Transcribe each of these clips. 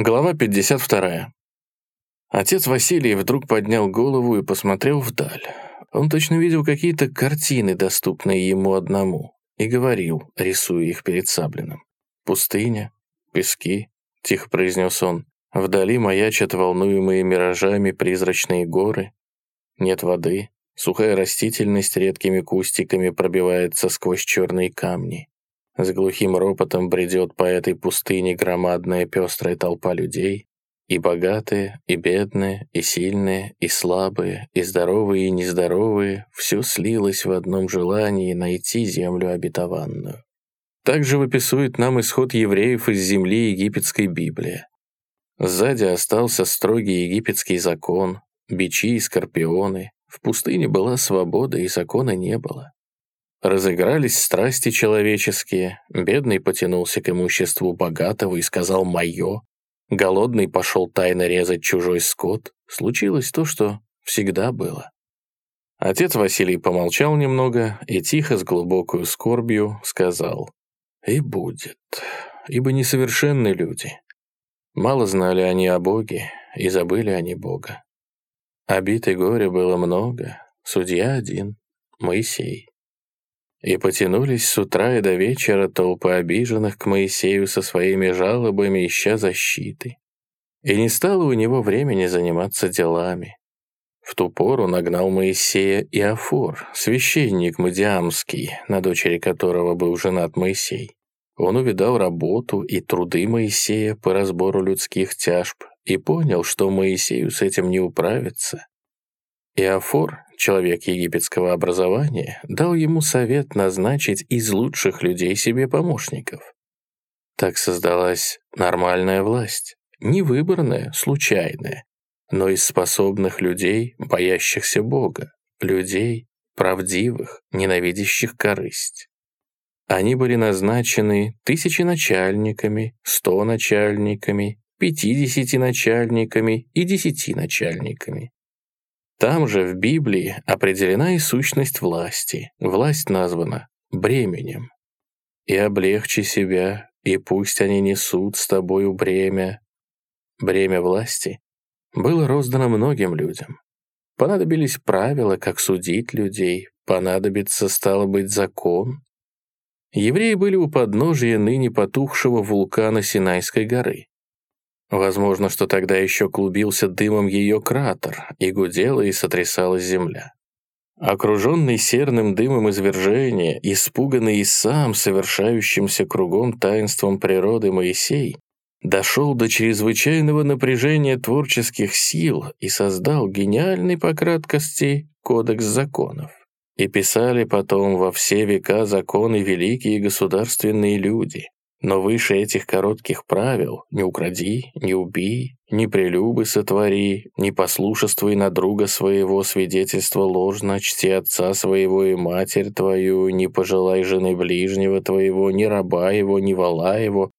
Глава 52. Отец Василий вдруг поднял голову и посмотрел вдаль. Он точно видел какие-то картины, доступные ему одному, и говорил, рисуя их перед Саблиным. «Пустыня, пески», — тихо произнес он. «Вдали маячат волнуемые миражами призрачные горы. Нет воды, сухая растительность редкими кустиками пробивается сквозь черные камни. С глухим ропотом бредет по этой пустыне громадная пестрая толпа людей, и богатые, и бедные, и сильные, и слабые, и здоровые, и нездоровые, все слилось в одном желании найти землю обетованную. Также выписывает нам исход евреев из земли египетской Библия. Сзади остался строгий египетский закон, бичи и скорпионы. В пустыне была свобода, и закона не было. Разыгрались страсти человеческие, бедный потянулся к имуществу богатого и сказал «моё», голодный пошел тайно резать чужой скот. Случилось то, что всегда было. Отец Василий помолчал немного и тихо, с глубокой скорбью, сказал «И будет, ибо несовершенны люди. Мало знали они о Боге, и забыли они Бога. Обид и горя было много, судья один, Моисей. И потянулись с утра и до вечера толпы обиженных к Моисею со своими жалобами, ища защиты. И не стало у него времени заниматься делами. В ту пору нагнал Моисея Иофор, священник Мадиамский, на дочери которого был женат Моисей. Он увидал работу и труды Моисея по разбору людских тяжб и понял, что Моисею с этим не управиться. Иофор, человек египетского образования, дал ему совет назначить из лучших людей себе помощников. Так создалась нормальная власть, не выборная, случайная, но из способных людей, боящихся Бога, людей, правдивых, ненавидящих корысть. Они были назначены тысячи начальниками, сто начальниками, пятидесяти начальниками и десяти начальниками. Там же в Библии определена и сущность власти. Власть названа бременем. И облегчи себя, и пусть они несут с тобою бремя. Бремя власти было роздано многим людям. Понадобились правила, как судить людей, понадобится, стало быть, закон. Евреи были у подножия ныне потухшего вулкана Синайской горы. Возможно, что тогда еще клубился дымом ее кратер, и гудела и сотрясалась земля. Окруженный серным дымом извержения, испуганный и сам совершающимся кругом таинством природы Моисей, дошел до чрезвычайного напряжения творческих сил и создал гениальный по краткости кодекс законов. И писали потом во все века законы великие государственные люди, но выше этих коротких правил «не укради», «не убей», «не прелюбы сотвори», «не послушествуй на друга своего свидетельства ложно», «чти отца своего и матерь твою», «не пожелай жены ближнего твоего», «не раба его», «не вала его».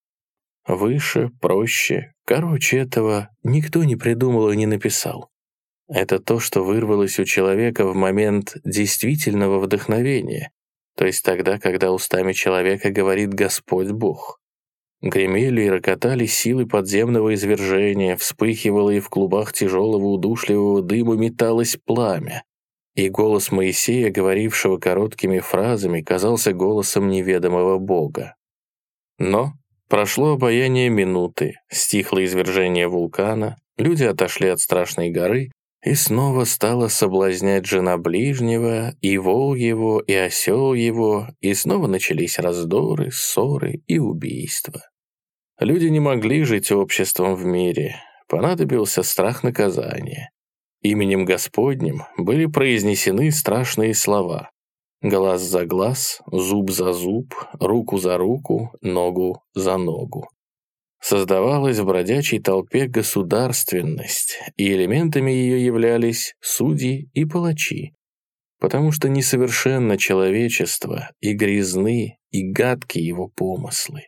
Выше, проще, короче этого никто не придумал и не написал. Это то, что вырвалось у человека в момент действительного вдохновения, то есть тогда, когда устами человека говорит Господь Бог. Гремели и рокотали силы подземного извержения, вспыхивало и в клубах тяжелого удушливого дыма металось пламя. И голос Моисея, говорившего короткими фразами, казался голосом неведомого Бога. Но прошло обаяние минуты, стихло извержение вулкана, люди отошли от страшной горы, и снова стала соблазнять жена ближнего, и вол его, и осел его, и снова начались раздоры, ссоры и убийства. Люди не могли жить обществом в мире, понадобился страх наказания. Именем Господним были произнесены страшные слова. Глаз за глаз, зуб за зуб, руку за руку, ногу за ногу. Создавалась в бродячей толпе государственность, и элементами ее являлись судьи и палачи, потому что несовершенно человечество, и грязны, и гадки его помыслы.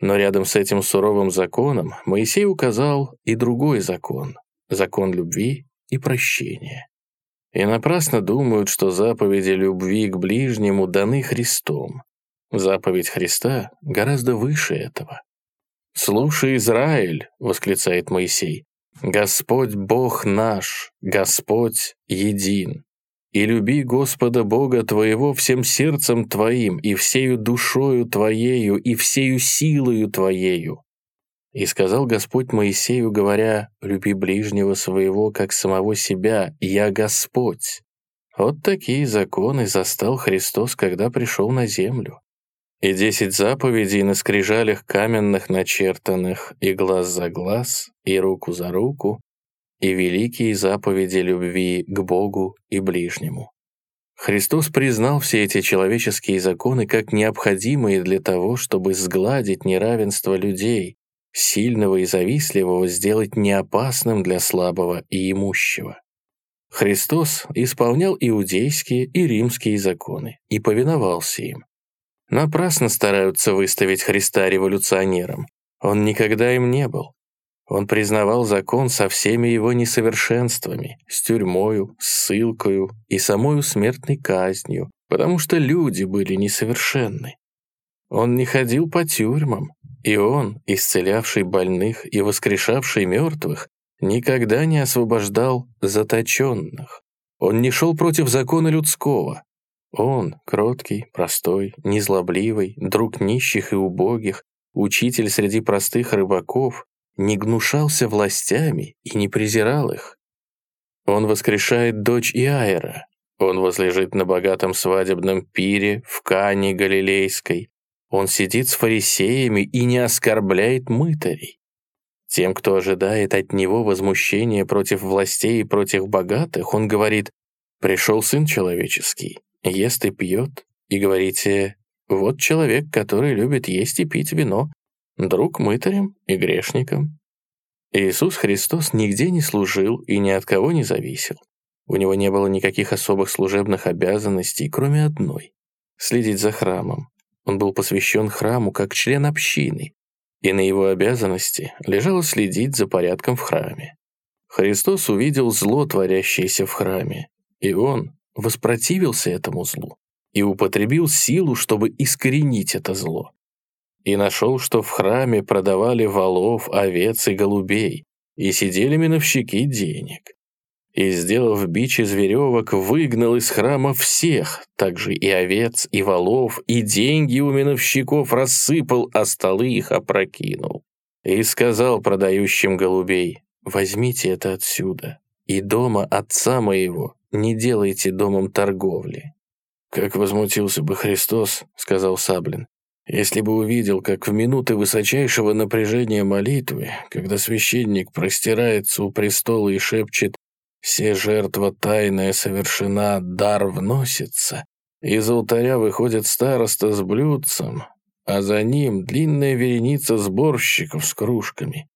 Но рядом с этим суровым законом Моисей указал и другой закон — закон любви и прощения. И напрасно думают, что заповеди любви к ближнему даны Христом. Заповедь Христа гораздо выше этого. «Слушай, Израиль!» — восклицает Моисей. «Господь Бог наш, Господь един. И люби Господа Бога твоего всем сердцем твоим, и всею душою твоею, и всею силою твоею». И сказал Господь Моисею, говоря, «Люби ближнего своего, как самого себя, я Господь». Вот такие законы застал Христос, когда пришел на землю. И десять заповедей на скрижалях каменных начертанных, и глаз за глаз, и руку за руку, и великие заповеди любви к Богу и ближнему. Христос признал все эти человеческие законы как необходимые для того, чтобы сгладить неравенство людей, сильного и завистливого сделать неопасным для слабого и имущего. Христос исполнял иудейские и римские законы и повиновался им. Напрасно стараются выставить Христа революционером. Он никогда им не был. Он признавал закон со всеми его несовершенствами, с тюрьмою, ссылкою и самою смертной казнью, потому что люди были несовершенны. Он не ходил по тюрьмам, и он, исцелявший больных и воскрешавший мертвых, никогда не освобождал заточенных. Он не шел против закона людского. Он, кроткий, простой, незлобливый, друг нищих и убогих, учитель среди простых рыбаков, не гнушался властями и не презирал их. Он воскрешает дочь Иаэра. Он возлежит на богатом свадебном пире в Кане Галилейской. Он сидит с фарисеями и не оскорбляет мытарей. Тем, кто ожидает от него возмущения против властей и против богатых, он говорит «Пришел Сын Человеческий, ест и пьет, и говорите, вот человек, который любит есть и пить вино, друг мытарям и грешникам. Иисус Христос нигде не служил и ни от кого не зависел. У него не было никаких особых служебных обязанностей, кроме одной — следить за храмом. Он был посвящен храму как член общины, и на его обязанности лежало следить за порядком в храме. Христос увидел зло, творящееся в храме, и он воспротивился этому злу и употребил силу, чтобы искоренить это зло и нашел, что в храме продавали волов, овец и голубей, и сидели миновщики денег. И, сделав бич из веревок, выгнал из храма всех, также и овец, и волов, и деньги у миновщиков рассыпал, а столы их опрокинул. И сказал продающим голубей, «Возьмите это отсюда, и дома отца моего не делайте домом торговли». «Как возмутился бы Христос», — сказал Саблин, если бы увидел, как в минуты высочайшего напряжения молитвы, когда священник простирается у престола и шепчет «Все жертва тайная совершена, дар вносится», из алтаря выходит староста с блюдцем, а за ним длинная вереница сборщиков с кружками.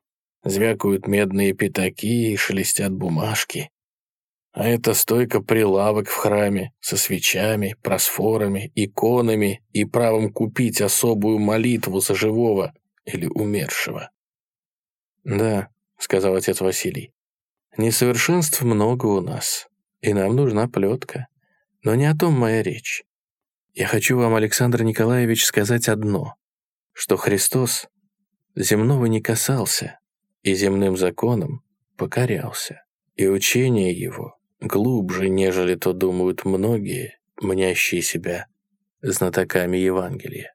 Звякают медные пятаки и шелестят бумажки. А это стойка прилавок в храме со свечами, просфорами, иконами и правом купить особую молитву за живого или умершего. «Да», — сказал отец Василий, — «несовершенств много у нас, и нам нужна плетка. Но не о том моя речь. Я хочу вам, Александр Николаевич, сказать одно, что Христос земного не касался и земным законом покорялся, и учение Его глубже, нежели то думают многие, мнящие себя знатоками Евангелия.